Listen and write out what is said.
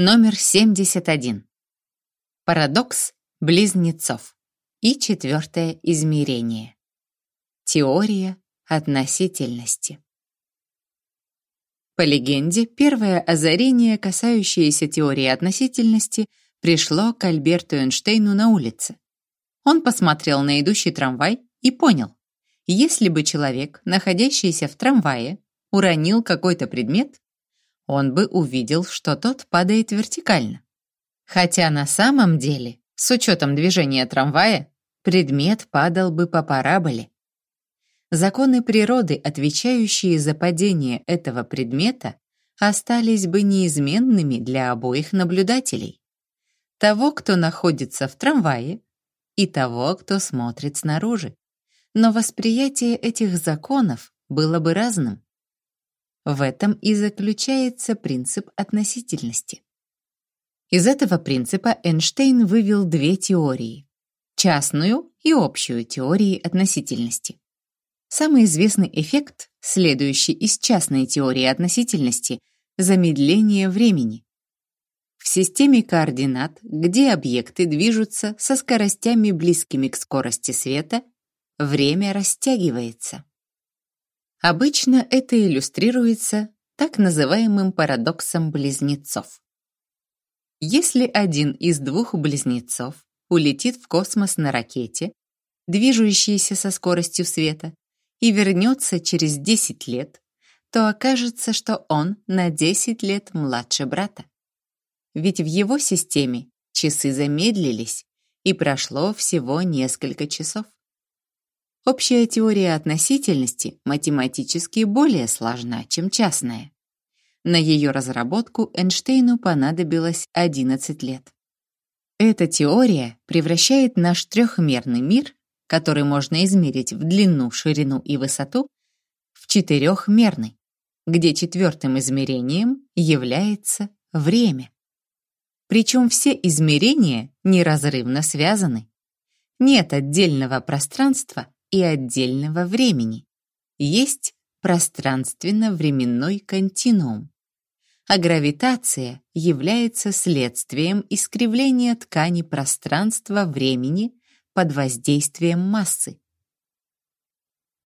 Номер 71. Парадокс близнецов. И четвертое измерение. Теория относительности. По легенде, первое озарение, касающееся теории относительности, пришло к Альберту Эйнштейну на улице. Он посмотрел на идущий трамвай и понял, если бы человек, находящийся в трамвае, уронил какой-то предмет, он бы увидел, что тот падает вертикально. Хотя на самом деле, с учетом движения трамвая, предмет падал бы по параболе. Законы природы, отвечающие за падение этого предмета, остались бы неизменными для обоих наблюдателей. Того, кто находится в трамвае, и того, кто смотрит снаружи. Но восприятие этих законов было бы разным. В этом и заключается принцип относительности. Из этого принципа Эйнштейн вывел две теории – частную и общую теории относительности. Самый известный эффект, следующий из частной теории относительности – замедление времени. В системе координат, где объекты движутся со скоростями близкими к скорости света, время растягивается. Обычно это иллюстрируется так называемым парадоксом близнецов. Если один из двух близнецов улетит в космос на ракете, движущейся со скоростью света, и вернется через 10 лет, то окажется, что он на 10 лет младше брата. Ведь в его системе часы замедлились, и прошло всего несколько часов. Общая теория относительности математически более сложна, чем частная. На ее разработку Эйнштейну понадобилось 11 лет. Эта теория превращает наш трехмерный мир, который можно измерить в длину, ширину и высоту, в четырехмерный, где четвертым измерением является время. Причем все измерения неразрывно связаны. Нет отдельного пространства и отдельного времени. Есть пространственно-временной континуум. А гравитация является следствием искривления ткани пространства-времени под воздействием массы.